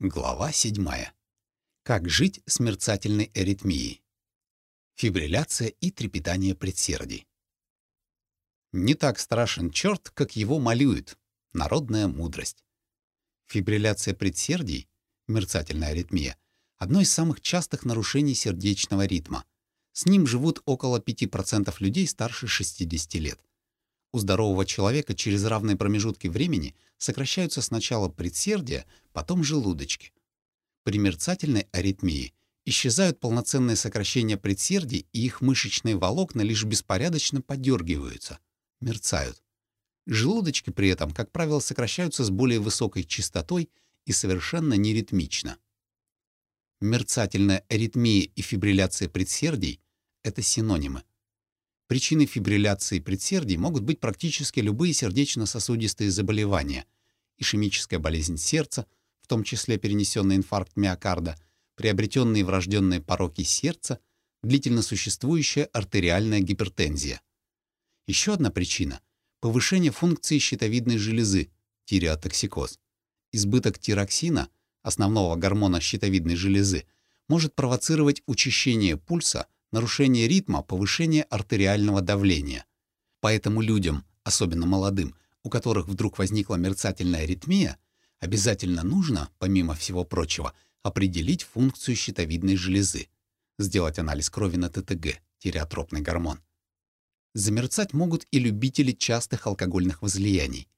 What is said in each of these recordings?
Глава 7. Как жить с мерцательной аритмией? Фибрилляция и трепетание предсердий. Не так страшен черт, как его малюют. Народная мудрость. Фибрилляция предсердий, мерцательная аритмия, одно из самых частых нарушений сердечного ритма. С ним живут около 5% людей старше 60 лет. У здорового человека через равные промежутки времени сокращаются сначала предсердия, потом желудочки. При мерцательной аритмии исчезают полноценные сокращения предсердий, и их мышечные волокна лишь беспорядочно подергиваются, мерцают. Желудочки при этом, как правило, сокращаются с более высокой частотой и совершенно неритмично. Мерцательная аритмия и фибрилляция предсердий — это синонимы. Причиной фибрилляции предсердий могут быть практически любые сердечно-сосудистые заболевания, ишемическая болезнь сердца, в том числе перенесенный инфаркт миокарда, приобретенные врожденные пороки сердца, длительно существующая артериальная гипертензия. Еще одна причина — повышение функции щитовидной железы, тиреотоксикоз. Избыток тироксина, основного гормона щитовидной железы, может провоцировать учащение пульса — нарушение ритма, повышение артериального давления. Поэтому людям, особенно молодым, у которых вдруг возникла мерцательная аритмия, обязательно нужно, помимо всего прочего, определить функцию щитовидной железы, сделать анализ крови на ТТГ, тиреотропный гормон. Замерцать могут и любители частых алкогольных возлияний.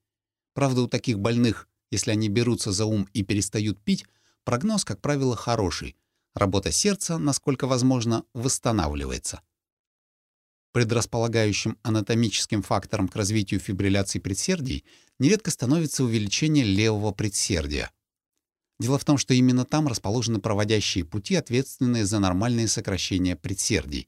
Правда, у таких больных, если они берутся за ум и перестают пить, прогноз, как правило, хороший, Работа сердца, насколько возможно, восстанавливается. Предрасполагающим анатомическим фактором к развитию фибрилляции предсердий нередко становится увеличение левого предсердия. Дело в том, что именно там расположены проводящие пути, ответственные за нормальное сокращение предсердий.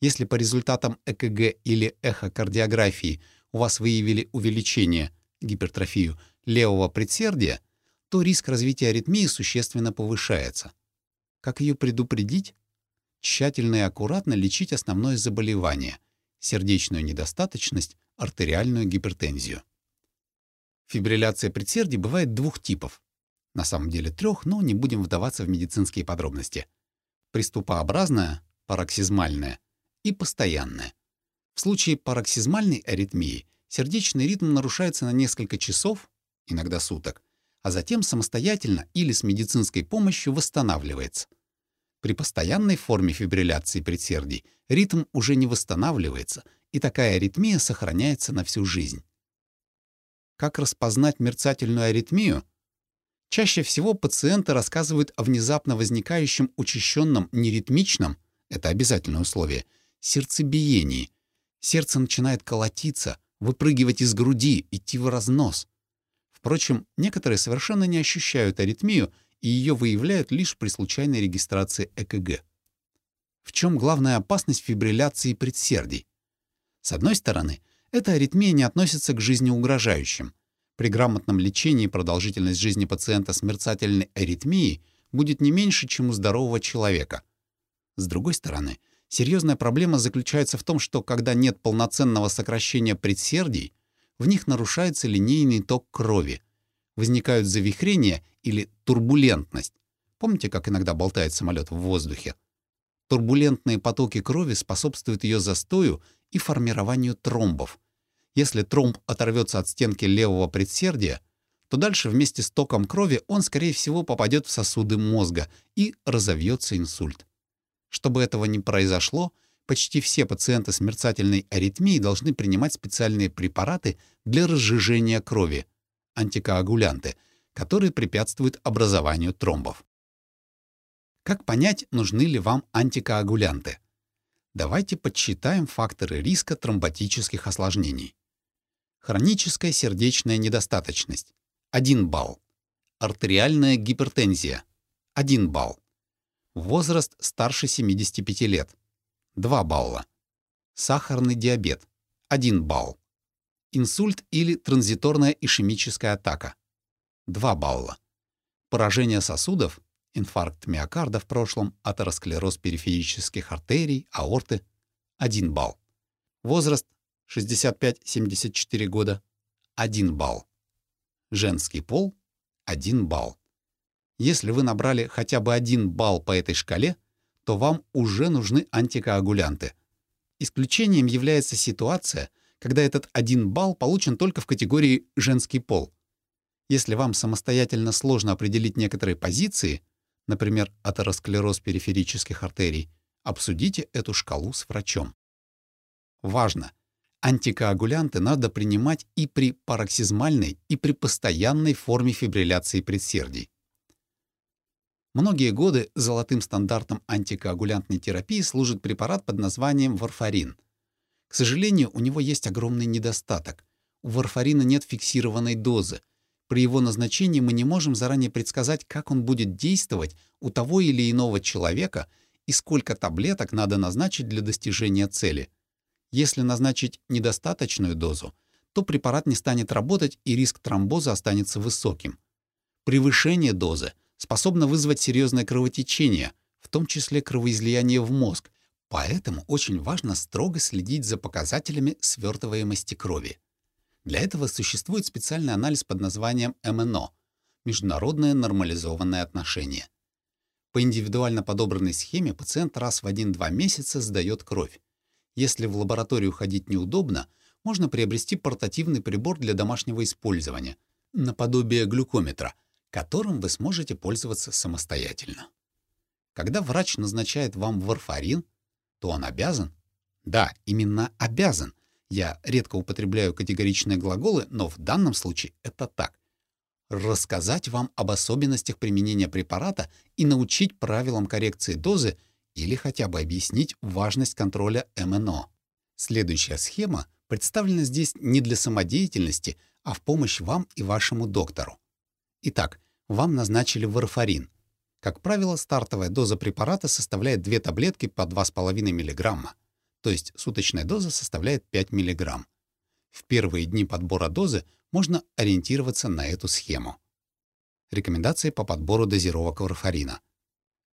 Если по результатам ЭКГ или эхокардиографии у вас выявили увеличение, гипертрофию, левого предсердия, то риск развития аритмии существенно повышается. Как ее предупредить? Тщательно и аккуратно лечить основное заболевание — сердечную недостаточность, артериальную гипертензию. Фибрилляция предсердий бывает двух типов. На самом деле трех, но не будем вдаваться в медицинские подробности. Приступообразная, пароксизмальная и постоянная. В случае пароксизмальной аритмии сердечный ритм нарушается на несколько часов, иногда суток, а затем самостоятельно или с медицинской помощью восстанавливается. При постоянной форме фибрилляции предсердий ритм уже не восстанавливается, и такая аритмия сохраняется на всю жизнь. Как распознать мерцательную аритмию? Чаще всего пациенты рассказывают о внезапно возникающем учащенном неритмичном, это обязательное условие, сердцебиении. Сердце начинает колотиться, выпрыгивать из груди, идти в разнос. Впрочем, некоторые совершенно не ощущают аритмию и ее выявляют лишь при случайной регистрации ЭКГ. В чем главная опасность фибрилляции предсердий? С одной стороны, эта аритмия не относится к жизнеугрожающим. При грамотном лечении продолжительность жизни пациента с мерцательной аритмией будет не меньше, чем у здорового человека. С другой стороны, серьезная проблема заключается в том, что когда нет полноценного сокращения предсердий, в них нарушается линейный ток крови, возникают завихрения или турбулентность. Помните, как иногда болтает самолет в воздухе? Турбулентные потоки крови способствуют ее застою и формированию тромбов. Если тромб оторвется от стенки левого предсердия, то дальше вместе с током крови он, скорее всего, попадет в сосуды мозга и разовьется инсульт. Чтобы этого не произошло, почти все пациенты с мерцательной аритмией должны принимать специальные препараты для разжижения крови — антикоагулянты, которые препятствуют образованию тромбов. Как понять, нужны ли вам антикоагулянты? Давайте подсчитаем факторы риска тромботических осложнений. Хроническая сердечная недостаточность — 1 балл. Артериальная гипертензия — 1 балл. Возраст старше 75 лет — 2 балла. Сахарный диабет — 1 балл. Инсульт или транзиторная ишемическая атака — 2 балла. Поражение сосудов, инфаркт миокарда в прошлом, атеросклероз периферических артерий, аорты — 1 балл. Возраст 65-74 года — 1 балл. Женский пол — 1 балл. Если вы набрали хотя бы один балл по этой шкале, то вам уже нужны антикоагулянты. Исключением является ситуация, когда этот один балл получен только в категории «женский пол». Если вам самостоятельно сложно определить некоторые позиции, например, атеросклероз периферических артерий, обсудите эту шкалу с врачом. Важно! Антикоагулянты надо принимать и при пароксизмальной, и при постоянной форме фибрилляции предсердий. Многие годы золотым стандартом антикоагулянтной терапии служит препарат под названием варфарин. К сожалению, у него есть огромный недостаток. У варфарина нет фиксированной дозы. При его назначении мы не можем заранее предсказать, как он будет действовать у того или иного человека и сколько таблеток надо назначить для достижения цели. Если назначить недостаточную дозу, то препарат не станет работать и риск тромбоза останется высоким. Превышение дозы — способна вызвать серьезное кровотечение, в том числе кровоизлияние в мозг, поэтому очень важно строго следить за показателями свертываемости крови. Для этого существует специальный анализ под названием МНО — Международное нормализованное отношение. По индивидуально подобранной схеме пациент раз в 1-2 месяца сдает кровь. Если в лабораторию ходить неудобно, можно приобрести портативный прибор для домашнего использования, наподобие глюкометра — которым вы сможете пользоваться самостоятельно. Когда врач назначает вам варфарин, то он обязан, да, именно обязан, я редко употребляю категоричные глаголы, но в данном случае это так, рассказать вам об особенностях применения препарата и научить правилам коррекции дозы или хотя бы объяснить важность контроля МНО. Следующая схема представлена здесь не для самодеятельности, а в помощь вам и вашему доктору. Итак, вам назначили варфарин. Как правило, стартовая доза препарата составляет 2 таблетки по 2,5 мг, то есть суточная доза составляет 5 мг. В первые дни подбора дозы можно ориентироваться на эту схему. Рекомендации по подбору дозировок варфарина.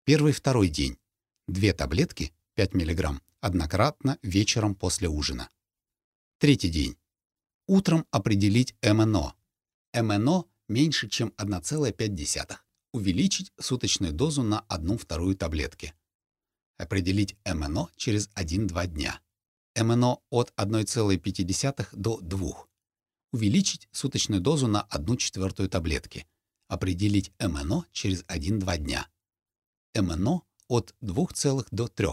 Первый-второй день. 2 таблетки 5 мг однократно вечером после ужина. Третий день. Утром определить МНО. МНО меньше, чем 1,5. Увеличить суточную дозу на 1-2 таблетки. Определить МНО через 1-2 дня. МНО от 1,5 до 2. Увеличить суточную дозу на 1-4 таблетки. Определить МНО через 1-2 дня. МНО от 2 до 3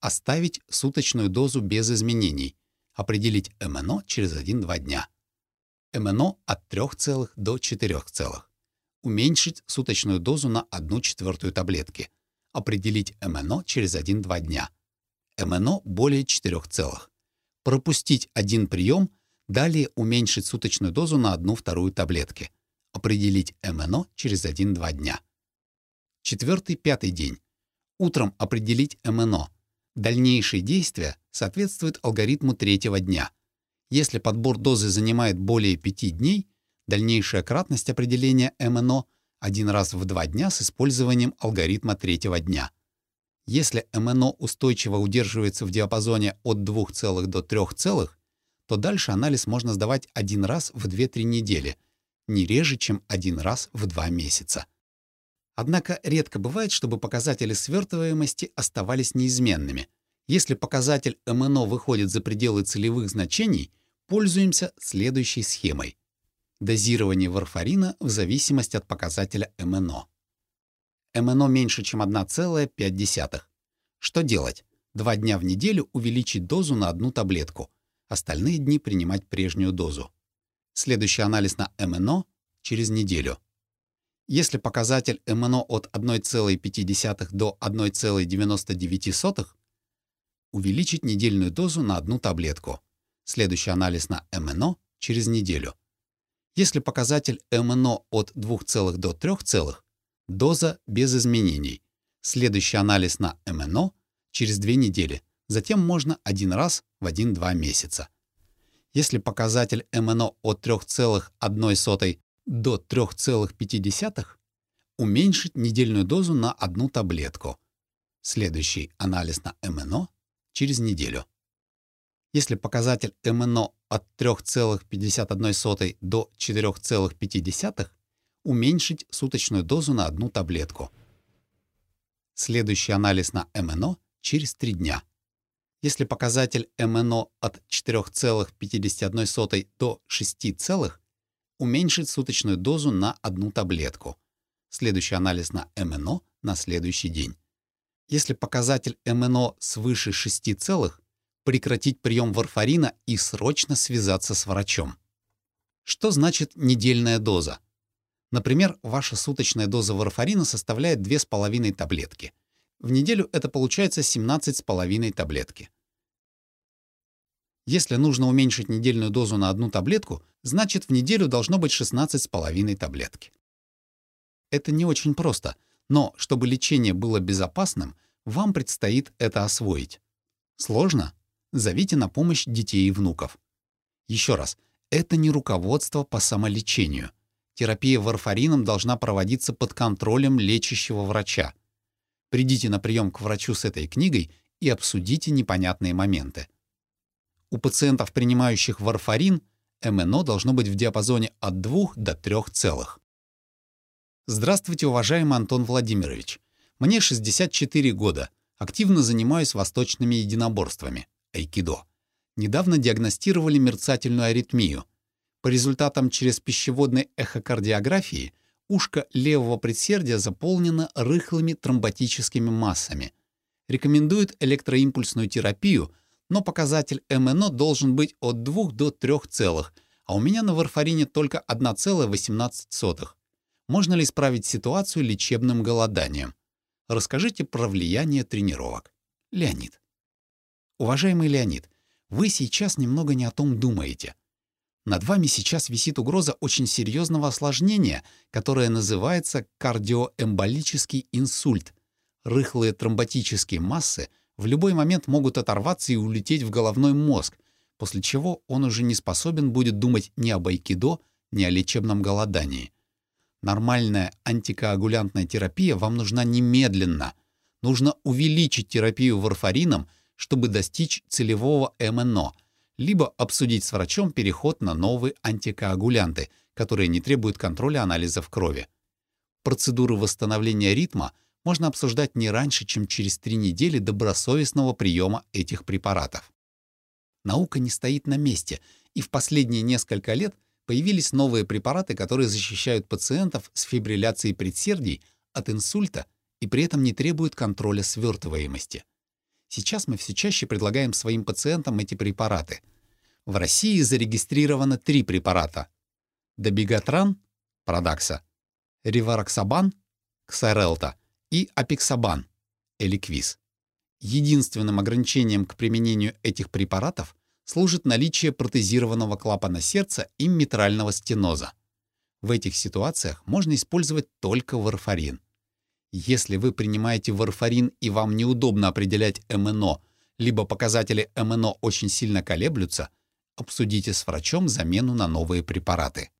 Оставить суточную дозу без изменений. Определить МНО через 1-2 дня. МНО от 3 до 4 Уменьшить суточную дозу на 1 четвертую таблетки. Определить МНО через 1-2 дня. МНО более 4 целых. Пропустить один прием, далее уменьшить суточную дозу на 1-2 таблетки. Определить МНО через 1-2 дня. Четвертый-пятый день. Утром определить МНО. Дальнейшие действия соответствуют алгоритму третьего дня — если подбор дозы занимает более 5 дней, дальнейшая кратность определения МНО один раз в два дня с использованием алгоритма третьего дня. Если МНО устойчиво удерживается в диапазоне от 2 до 3 то дальше анализ можно сдавать один раз в 2-3 недели, не реже, чем один раз в 2 месяца. Однако редко бывает, чтобы показатели свертываемости оставались неизменными. Если показатель МНО выходит за пределы целевых значений — Пользуемся следующей схемой. Дозирование варфарина в зависимости от показателя МНО. МНО меньше, чем 1,5. Что делать? Два дня в неделю увеличить дозу на одну таблетку. Остальные дни принимать прежнюю дозу. Следующий анализ на МНО через неделю. Если показатель МНО от 1,5 до 1,99, увеличить недельную дозу на одну таблетку. Следующий анализ на МНО через неделю. Если показатель МНО от 2 до 3, доза без изменений. Следующий анализ на МНО через 2 недели. Затем можно один раз в 1-2 месяца. Если показатель МНО от 3,1 до 3,5, уменьшить недельную дозу на одну таблетку. Следующий анализ на МНО через неделю. Если показатель МНО от 3,51 до 4,5, уменьшить суточную дозу на одну таблетку. Следующий анализ на МНО через 3 дня. Если показатель МНО от 4,51 до 6, уменьшить суточную дозу на одну таблетку. Следующий анализ на МНО на следующий день. Если показатель МНО свыше 6, прекратить прием варфарина и срочно связаться с врачом. Что значит недельная доза? Например, ваша суточная доза варфарина составляет 2,5 таблетки. В неделю это получается 17,5 таблетки. Если нужно уменьшить недельную дозу на одну таблетку, значит в неделю должно быть 16,5 таблетки. Это не очень просто, но чтобы лечение было безопасным, вам предстоит это освоить. Сложно? Зовите на помощь детей и внуков. Еще раз, это не руководство по самолечению. Терапия варфарином должна проводиться под контролем лечащего врача. Придите на прием к врачу с этой книгой и обсудите непонятные моменты. У пациентов, принимающих варфарин, МНО должно быть в диапазоне от 2 до 3 целых. Здравствуйте, уважаемый Антон Владимирович. Мне 64 года. Активно занимаюсь восточными единоборствами айкидо. Недавно диагностировали мерцательную аритмию. По результатам через пищеводной эхокардиографии ушко левого предсердия заполнено рыхлыми тромботическими массами. Рекомендуют электроимпульсную терапию, но показатель МНО должен быть от 2 до 3 целых, а у меня на варфарине только 1,18. Можно ли исправить ситуацию лечебным голоданием? Расскажите про влияние тренировок. Леонид. Уважаемый Леонид, вы сейчас немного не о том думаете. Над вами сейчас висит угроза очень серьезного осложнения, которое называется кардиоэмболический инсульт. Рыхлые тромботические массы в любой момент могут оторваться и улететь в головной мозг, после чего он уже не способен будет думать ни об айкидо, ни о лечебном голодании. Нормальная антикоагулянтная терапия вам нужна немедленно. Нужно увеличить терапию варфарином — чтобы достичь целевого МНО, либо обсудить с врачом переход на новые антикоагулянты, которые не требуют контроля анализов крови. Процедуру восстановления ритма можно обсуждать не раньше, чем через три недели добросовестного приема этих препаратов. Наука не стоит на месте, и в последние несколько лет появились новые препараты, которые защищают пациентов с фибрилляцией предсердий от инсульта и при этом не требуют контроля свертываемости. Сейчас мы все чаще предлагаем своим пациентам эти препараты. В России зарегистрировано три препарата. Добигатран, Продакса, Ривароксабан, Ксарелта и Апиксабан, Эликвиз. Единственным ограничением к применению этих препаратов служит наличие протезированного клапана сердца и митрального стеноза. В этих ситуациях можно использовать только варфарин. Если вы принимаете варфарин и вам неудобно определять МНО, либо показатели МНО очень сильно колеблются, обсудите с врачом замену на новые препараты.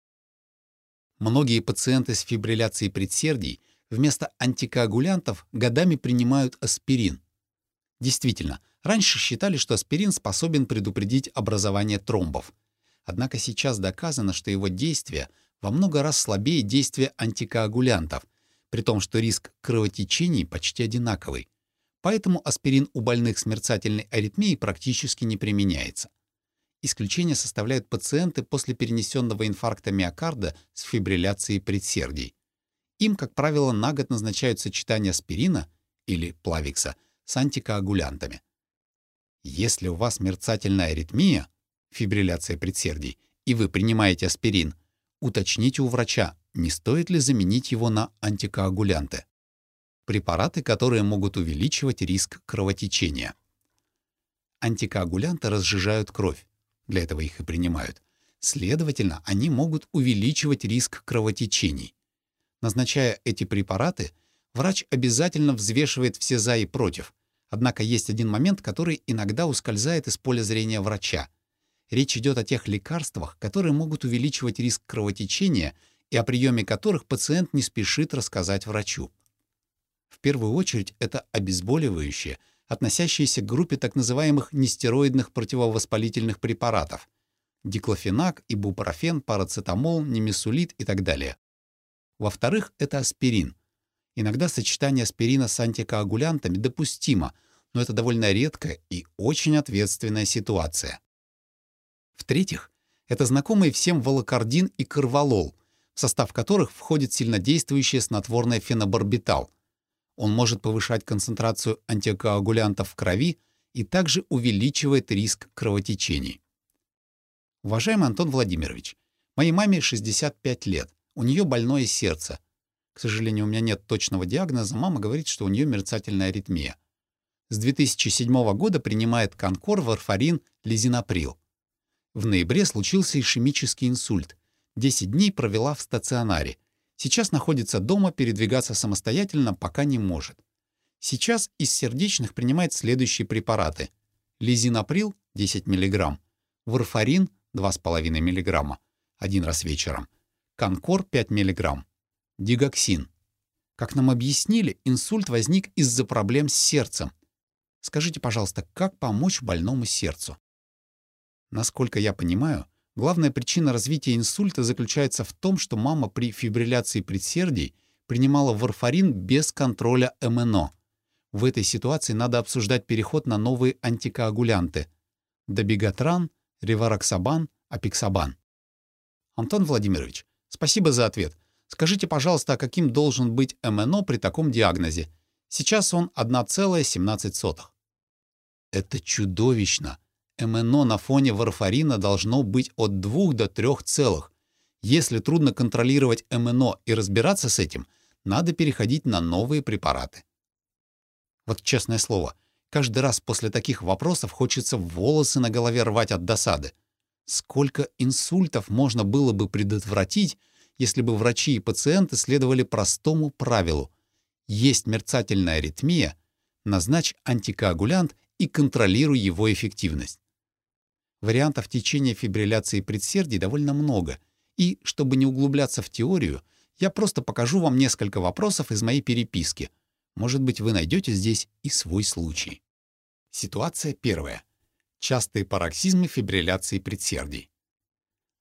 Многие пациенты с фибрилляцией предсердий вместо антикоагулянтов годами принимают аспирин. Действительно, раньше считали, что аспирин способен предупредить образование тромбов. Однако сейчас доказано, что его действие во много раз слабее действия антикоагулянтов, при том, что риск кровотечений почти одинаковый. Поэтому аспирин у больных с мерцательной аритмией практически не применяется. Исключение составляют пациенты после перенесенного инфаркта миокарда с фибрилляцией предсердий. Им, как правило, на год назначают сочетание аспирина или плавикса с антикоагулянтами. Если у вас мерцательная аритмия, фибрилляция предсердий, и вы принимаете аспирин, уточните у врача, не стоит ли заменить его на антикоагулянты. Препараты, которые могут увеличивать риск кровотечения. Антикоагулянты разжижают кровь. Для этого их и принимают. Следовательно, они могут увеличивать риск кровотечений. Назначая эти препараты, врач обязательно взвешивает все «за» и «против». Однако есть один момент, который иногда ускользает из поля зрения врача. Речь идет о тех лекарствах, которые могут увеличивать риск кровотечения – и о приеме которых пациент не спешит рассказать врачу. В первую очередь это обезболивающие, относящиеся к группе так называемых нестероидных противовоспалительных препаратов – диклофенак, ибупрофен, парацетамол, немесулит и так далее. Во-вторых, это аспирин. Иногда сочетание аспирина с антикоагулянтами допустимо, но это довольно редкая и очень ответственная ситуация. В-третьих, это знакомые всем волокардин и карвалол, в состав которых входит сильнодействующее снотворное фенобарбитал. Он может повышать концентрацию антикоагулянтов в крови и также увеличивает риск кровотечений. Уважаемый Антон Владимирович, моей маме 65 лет. У нее больное сердце. К сожалению, у меня нет точного диагноза. Мама говорит, что у нее мерцательная аритмия. С 2007 года принимает конкор, варфарин, лизинаприл. В ноябре случился ишемический инсульт. 10 дней провела в стационаре. Сейчас находится дома, передвигаться самостоятельно пока не может. Сейчас из сердечных принимает следующие препараты. Лизинаприл 10 мг, варфарин 2,5 мг, один раз вечером, Конкор 5 мг. Дигоксин. Как нам объяснили, инсульт возник из-за проблем с сердцем. Скажите, пожалуйста, как помочь больному сердцу? Насколько я понимаю, главная причина развития инсульта заключается в том, что мама при фибрилляции предсердий принимала варфарин без контроля МНО. В этой ситуации надо обсуждать переход на новые антикоагулянты – добегатран, ревароксабан, апиксабан. Антон Владимирович, Спасибо за ответ. Скажите, пожалуйста, а каким должен быть МНО при таком диагнозе? Сейчас он 1,17. Это чудовищно. МНО на фоне варфарина должно быть от 2 до 3 целых. Если трудно контролировать МНО и разбираться с этим, надо переходить на новые препараты. Вот честное слово, каждый раз после таких вопросов хочется волосы на голове рвать от досады. Сколько инсультов можно было бы предотвратить, если бы врачи и пациенты следовали простому правилу. Есть мерцательная аритмия, назначь антикоагулянт и контролируй его эффективность. Вариантов течения фибрилляции предсердий довольно много, и, чтобы не углубляться в теорию, я просто покажу вам несколько вопросов из моей переписки. Может быть, вы найдете здесь и свой случай. Ситуация первая. Частые пароксизмы фибрилляции предсердий.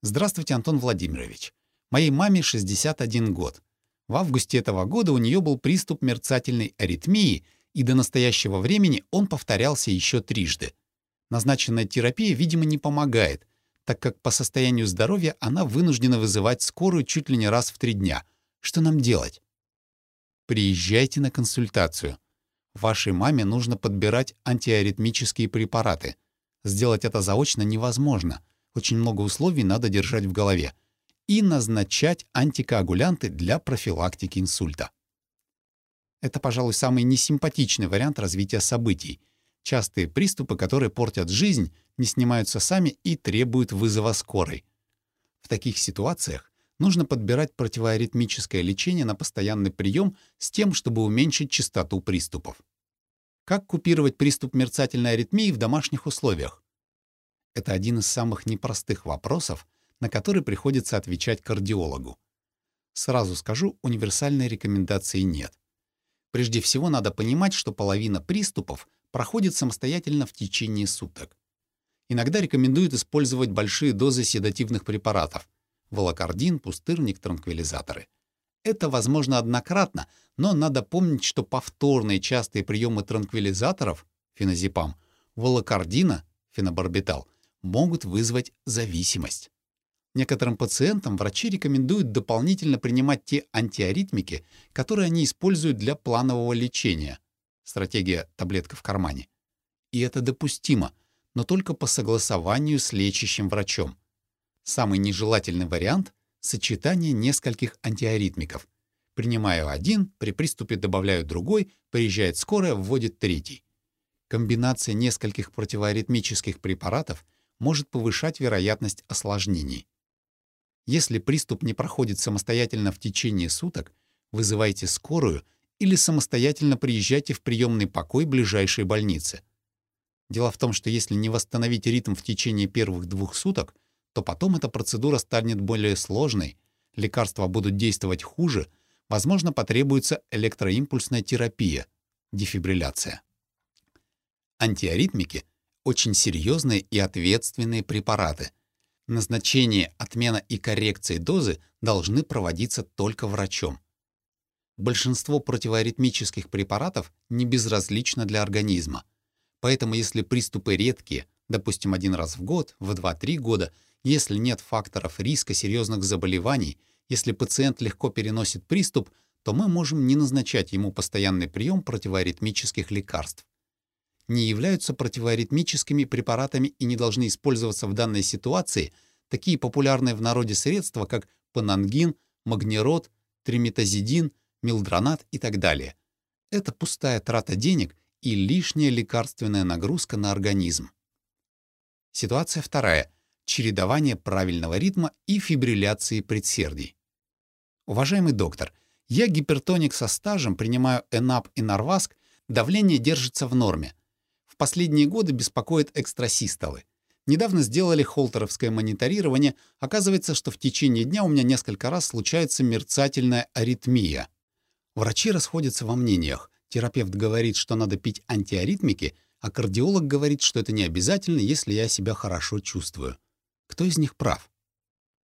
Здравствуйте, Антон Владимирович. Моей маме 61 год. В августе этого года у нее был приступ мерцательной аритмии, и до настоящего времени он повторялся еще трижды. Назначенная терапия, видимо, не помогает, так как по состоянию здоровья она вынуждена вызывать скорую чуть ли не раз в три дня. Что нам делать? Приезжайте на консультацию. Вашей маме нужно подбирать антиаритмические препараты — Сделать это заочно невозможно. Очень много условий надо держать в голове. И назначать антикоагулянты для профилактики инсульта. Это, пожалуй, самый несимпатичный вариант развития событий. Частые приступы, которые портят жизнь, не снимаются сами и требуют вызова скорой. В таких ситуациях нужно подбирать противоаритмическое лечение на постоянный прием с тем, чтобы уменьшить частоту приступов. Как купировать приступ мерцательной аритмии в домашних условиях? Это один из самых непростых вопросов, на который приходится отвечать кардиологу. Сразу скажу, универсальной рекомендации нет. Прежде всего надо понимать, что половина приступов проходит самостоятельно в течение суток. Иногда рекомендуют использовать большие дозы седативных препаратов – волокардин, пустырник, транквилизаторы – это возможно однократно, но надо помнить, что повторные частые приемы транквилизаторов, феназепам, волокардина, фенобарбитал, могут вызвать зависимость. Некоторым пациентам врачи рекомендуют дополнительно принимать те антиаритмики, которые они используют для планового лечения. Стратегия «таблетка в кармане». И это допустимо, но только по согласованию с лечащим врачом. Самый нежелательный вариант сочетание нескольких антиаритмиков. Принимаю один, при приступе добавляю другой, приезжает скорая, вводит третий. Комбинация нескольких противоаритмических препаратов может повышать вероятность осложнений. Если приступ не проходит самостоятельно в течение суток, вызывайте скорую или самостоятельно приезжайте в приемный покой ближайшей больницы. Дело в том, что если не восстановить ритм в течение первых двух суток, то потом эта процедура станет более сложной, лекарства будут действовать хуже, возможно, потребуется электроимпульсная терапия, дефибрилляция. Антиаритмики — очень серьезные и ответственные препараты. Назначение, отмена и коррекция дозы должны проводиться только врачом. Большинство противоаритмических препаратов не безразлично для организма. Поэтому если приступы редкие, допустим, один раз в год, в 2-3 года, если нет факторов риска серьезных заболеваний, если пациент легко переносит приступ, то мы можем не назначать ему постоянный прием противоаритмических лекарств. Не являются противоаритмическими препаратами и не должны использоваться в данной ситуации такие популярные в народе средства, как панангин, магнирод, триметазидин, милдронат и так далее. Это пустая трата денег и лишняя лекарственная нагрузка на организм. Ситуация вторая — чередование правильного ритма и фибрилляции предсердий. Уважаемый доктор, я гипертоник со стажем, принимаю ЭНАП и Норваск, давление держится в норме. В последние годы беспокоят экстрасистолы. Недавно сделали холтеровское мониторирование. Оказывается, что в течение дня у меня несколько раз случается мерцательная аритмия. Врачи расходятся во мнениях. Терапевт говорит, что надо пить антиаритмики, а кардиолог говорит, что это не обязательно, если я себя хорошо чувствую. Кто из них прав?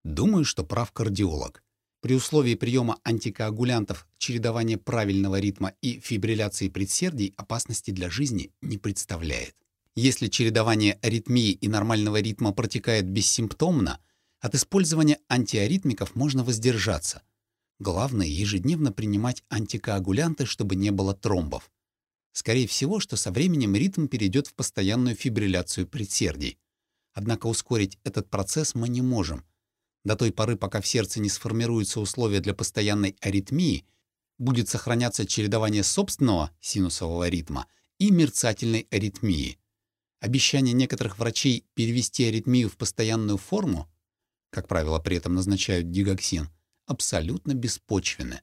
Думаю, что прав кардиолог. При условии приема антикоагулянтов чередование правильного ритма и фибрилляции предсердий опасности для жизни не представляет. Если чередование аритмии и нормального ритма протекает бессимптомно, от использования антиаритмиков можно воздержаться. Главное — ежедневно принимать антикоагулянты, чтобы не было тромбов. Скорее всего, что со временем ритм перейдет в постоянную фибрилляцию предсердий. Однако ускорить этот процесс мы не можем. До той поры, пока в сердце не сформируются условия для постоянной аритмии, будет сохраняться чередование собственного синусового ритма и мерцательной аритмии. Обещание некоторых врачей перевести аритмию в постоянную форму, как правило, при этом назначают дигоксин, абсолютно беспочвенны.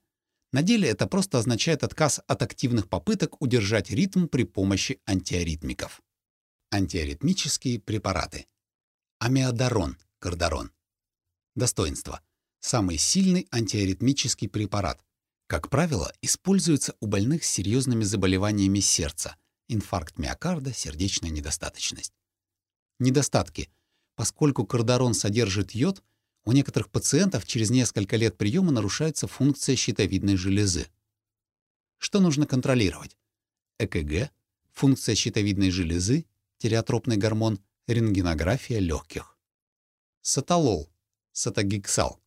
На деле это просто означает отказ от активных попыток удержать ритм при помощи антиаритмиков. Антиаритмические препараты. Амиодарон, кардарон. Достоинство. Самый сильный антиаритмический препарат. Как правило, используется у больных с серьезными заболеваниями сердца, инфаркт миокарда, сердечная недостаточность. Недостатки. Поскольку кардарон содержит йод, у некоторых пациентов через несколько лет приема нарушается функция щитовидной железы. Что нужно контролировать? ЭКГ, функция щитовидной железы, тиреотропный гормон, рентгенография легких. Саталол, сатагиксал.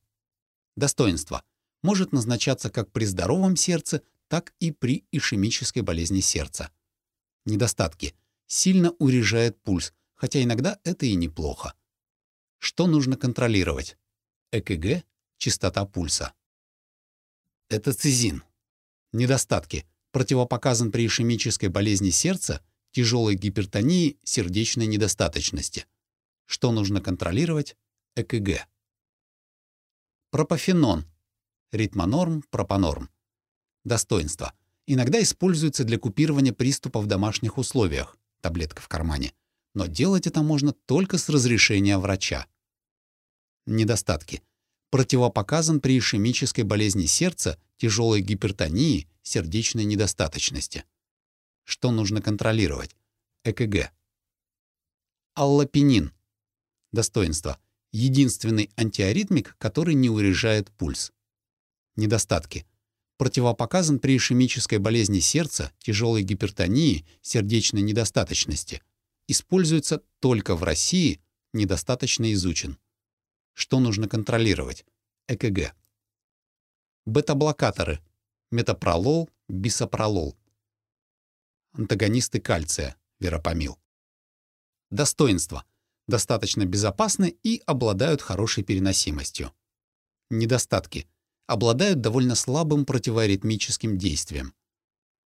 Достоинство. Может назначаться как при здоровом сердце, так и при ишемической болезни сердца. Недостатки. Сильно урежает пульс, хотя иногда это и неплохо. Что нужно контролировать? ЭКГ, частота пульса. Это цизин. Недостатки. Противопоказан при ишемической болезни сердца, тяжелой гипертонии, сердечной недостаточности. Что нужно контролировать? ЭКГ. Пропофенон. Ритмонорм, пропонорм. Достоинство. Иногда используется для купирования приступа в домашних условиях, таблетка в кармане. Но делать это можно только с разрешения врача. Недостатки. Противопоказан при ишемической болезни сердца, тяжелой гипертонии, сердечной недостаточности. Что нужно контролировать? ЭКГ. Аллопенин. Достоинство. Единственный антиаритмик, который не урежает пульс. Недостатки. Противопоказан при ишемической болезни сердца, тяжелой гипертонии, сердечной недостаточности. Используется только в России, недостаточно изучен. Что нужно контролировать? ЭКГ. Бета-блокаторы. Метапролол, бисопролол. Антагонисты кальция. Веропамил. Достоинства. Достаточно безопасны и обладают хорошей переносимостью. Недостатки. Обладают довольно слабым противоаритмическим действием.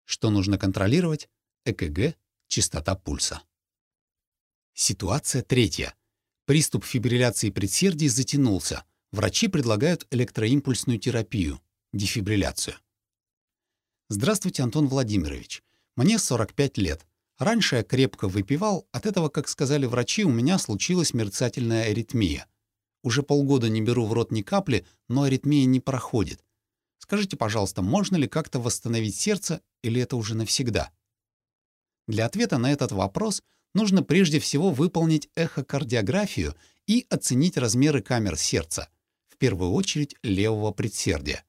Что нужно контролировать? ЭКГ, частота пульса. Ситуация третья. Приступ фибрилляции предсердий затянулся. Врачи предлагают электроимпульсную терапию, дефибрилляцию. Здравствуйте, Антон Владимирович. Мне 45 лет. Раньше я крепко выпивал, от этого, как сказали врачи, у меня случилась мерцательная аритмия. Уже полгода не беру в рот ни капли, но аритмия не проходит. Скажите, пожалуйста, можно ли как-то восстановить сердце или это уже навсегда? Для ответа на этот вопрос нужно прежде всего выполнить эхокардиографию и оценить размеры камер сердца, в первую очередь левого предсердия.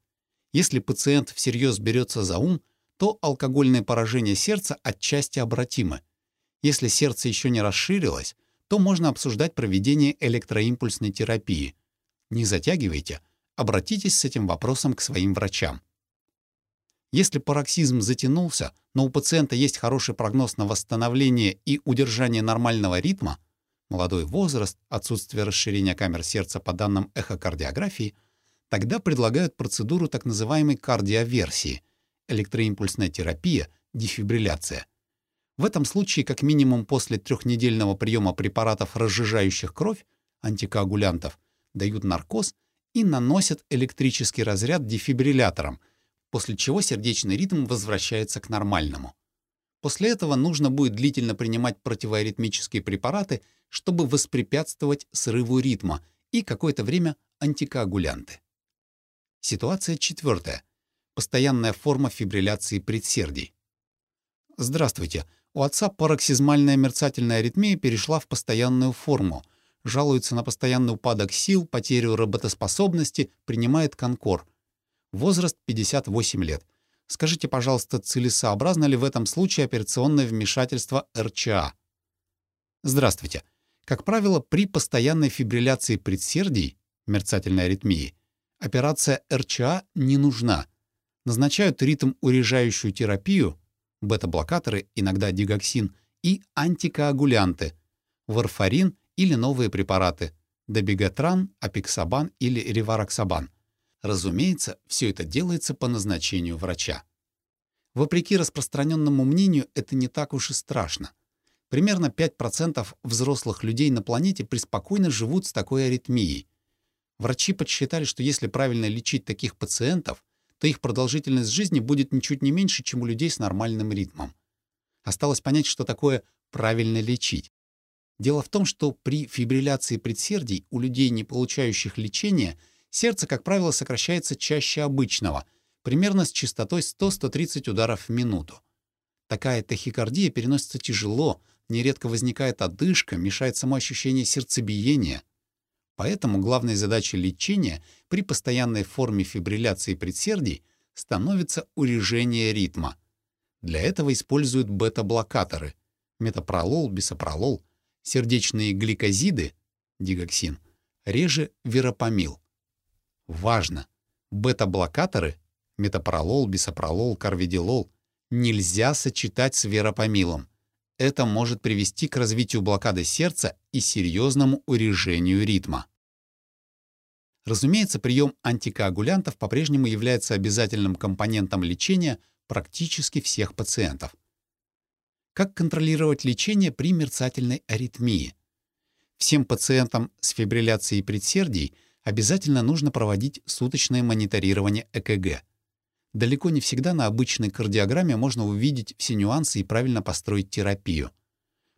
Если пациент всерьез берется за ум, то алкогольное поражение сердца отчасти обратимо. Если сердце еще не расширилось, то можно обсуждать проведение электроимпульсной терапии. Не затягивайте, обратитесь с этим вопросом к своим врачам. Если пароксизм затянулся, но у пациента есть хороший прогноз на восстановление и удержание нормального ритма, молодой возраст, отсутствие расширения камер сердца по данным эхокардиографии, тогда предлагают процедуру так называемой кардиоверсии — электроимпульсная терапия, дефибрилляция. В этом случае как минимум после трехнедельного приема препаратов, разжижающих кровь, антикоагулянтов, дают наркоз и наносят электрический разряд дефибриллятором — после чего сердечный ритм возвращается к нормальному. После этого нужно будет длительно принимать противоаритмические препараты, чтобы воспрепятствовать срыву ритма и какое-то время антикоагулянты. Ситуация четвертая. Постоянная форма фибрилляции предсердий. Здравствуйте. У отца пароксизмальная мерцательная аритмия перешла в постоянную форму. Жалуется на постоянный упадок сил, потерю работоспособности, принимает конкор — Возраст 58 лет. Скажите, пожалуйста, целесообразно ли в этом случае операционное вмешательство РЧА? Здравствуйте. Как правило, при постоянной фибрилляции предсердий, мерцательной аритмии, операция РЧА не нужна. Назначают ритм-урежающую терапию, бета-блокаторы, иногда дигоксин, и антикоагулянты, варфарин или новые препараты, добегатран, апиксабан или ревароксабан – Разумеется, все это делается по назначению врача. Вопреки распространенному мнению, это не так уж и страшно. Примерно 5% взрослых людей на планете преспокойно живут с такой аритмией. Врачи подсчитали, что если правильно лечить таких пациентов, то их продолжительность жизни будет ничуть не меньше, чем у людей с нормальным ритмом. Осталось понять, что такое правильно лечить. Дело в том, что при фибрилляции предсердий у людей, не получающих лечения, сердце, как правило, сокращается чаще обычного, примерно с частотой 100-130 ударов в минуту. Такая тахикардия переносится тяжело, нередко возникает одышка, мешает само ощущение сердцебиения. Поэтому главной задачей лечения при постоянной форме фибрилляции предсердий становится урежение ритма. Для этого используют бета-блокаторы — метапролол, бисопролол, сердечные гликозиды, дигоксин, реже веропамил. Важно! Бета-блокаторы — метапролол, бисопролол, карвидилол — нельзя сочетать с веропамилом. Это может привести к развитию блокады сердца и серьезному урежению ритма. Разумеется, прием антикоагулянтов по-прежнему является обязательным компонентом лечения практически всех пациентов. Как контролировать лечение при мерцательной аритмии? Всем пациентам с фибрилляцией предсердий – обязательно нужно проводить суточное мониторирование ЭКГ. Далеко не всегда на обычной кардиограмме можно увидеть все нюансы и правильно построить терапию.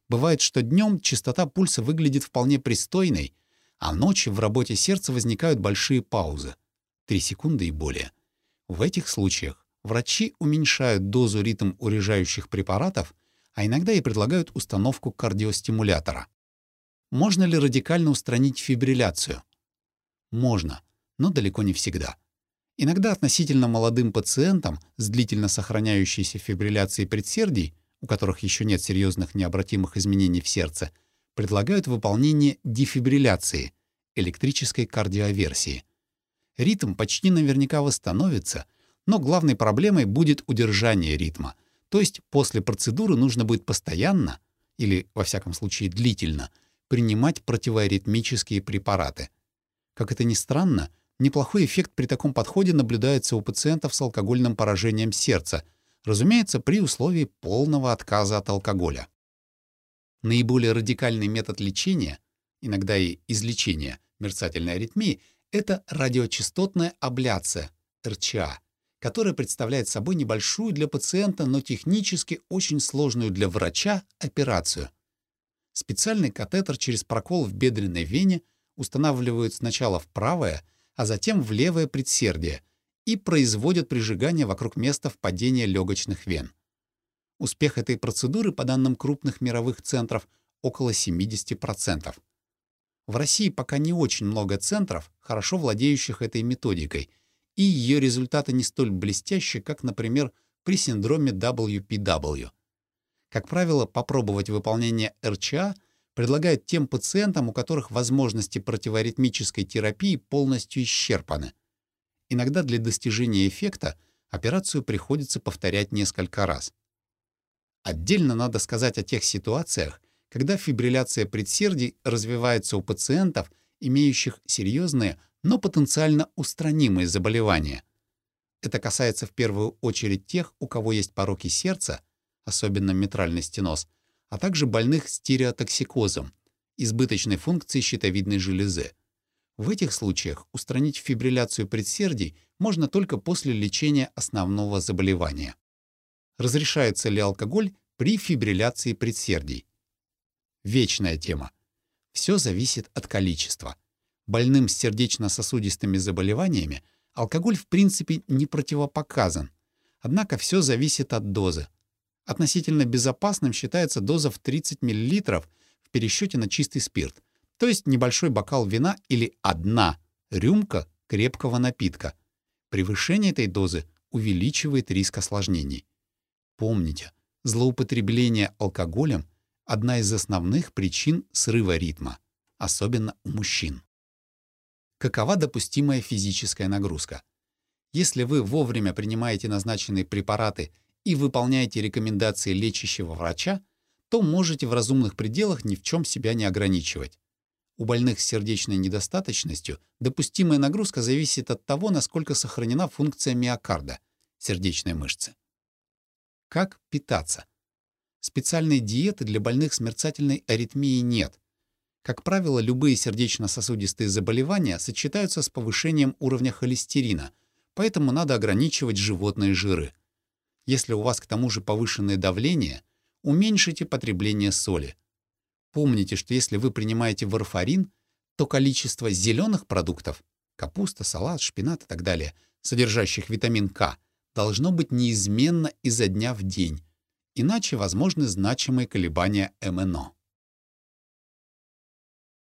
Бывает, что днем частота пульса выглядит вполне пристойной, а ночью в работе сердца возникают большие паузы — 3 секунды и более. В этих случаях врачи уменьшают дозу ритм урежающих препаратов, а иногда и предлагают установку кардиостимулятора. Можно ли радикально устранить фибрилляцию? Можно, но далеко не всегда. Иногда относительно молодым пациентам с длительно сохраняющейся фибрилляцией предсердий, у которых еще нет серьезных необратимых изменений в сердце, предлагают выполнение дефибрилляции, электрической кардиоверсии. Ритм почти наверняка восстановится, но главной проблемой будет удержание ритма. То есть после процедуры нужно будет постоянно, или, во всяком случае, длительно, принимать противоаритмические препараты — как это ни странно, неплохой эффект при таком подходе наблюдается у пациентов с алкогольным поражением сердца, разумеется, при условии полного отказа от алкоголя. Наиболее радикальный метод лечения, иногда и излечения мерцательной аритмии, это радиочастотная абляция, РЧА, которая представляет собой небольшую для пациента, но технически очень сложную для врача операцию. Специальный катетер через прокол в бедренной вене – устанавливают сначала в правое, а затем в левое предсердие и производят прижигание вокруг места впадения легочных вен. Успех этой процедуры, по данным крупных мировых центров, около 70%. В России пока не очень много центров, хорошо владеющих этой методикой, и ее результаты не столь блестящие, как, например, при синдроме WPW. Как правило, попробовать выполнение РЧА предлагают тем пациентам, у которых возможности противоритмической терапии полностью исчерпаны. Иногда для достижения эффекта операцию приходится повторять несколько раз. Отдельно надо сказать о тех ситуациях, когда фибрилляция предсердий развивается у пациентов, имеющих серьезные, но потенциально устранимые заболевания. Это касается в первую очередь тех, у кого есть пороки сердца, особенно митральный стеноз, а также больных стереотоксикозом, избыточной функцией щитовидной железы. В этих случаях устранить фибрилляцию предсердий можно только после лечения основного заболевания. Разрешается ли алкоголь при фибрилляции предсердий? Вечная тема. Все зависит от количества. Больным с сердечно-сосудистыми заболеваниями алкоголь в принципе не противопоказан. Однако все зависит от дозы. Относительно безопасным считается доза в 30 мл в пересчете на чистый спирт, то есть небольшой бокал вина или одна рюмка крепкого напитка. Превышение этой дозы увеличивает риск осложнений. Помните, злоупотребление алкоголем одна из основных причин срыва ритма, особенно у мужчин. Какова допустимая физическая нагрузка? Если вы вовремя принимаете назначенные препараты и выполняете рекомендации лечащего врача, то можете в разумных пределах ни в чем себя не ограничивать. У больных с сердечной недостаточностью допустимая нагрузка зависит от того, насколько сохранена функция миокарда, сердечной мышцы. Как питаться? Специальной диеты для больных с мерцательной аритмией нет. Как правило, любые сердечно-сосудистые заболевания сочетаются с повышением уровня холестерина, поэтому надо ограничивать животные жиры. Если у вас к тому же повышенное давление, уменьшите потребление соли. Помните, что если вы принимаете варфарин, то количество зеленых продуктов — капуста, салат, шпинат и так далее, содержащих витамин К, должно быть неизменно изо дня в день, иначе возможны значимые колебания МНО.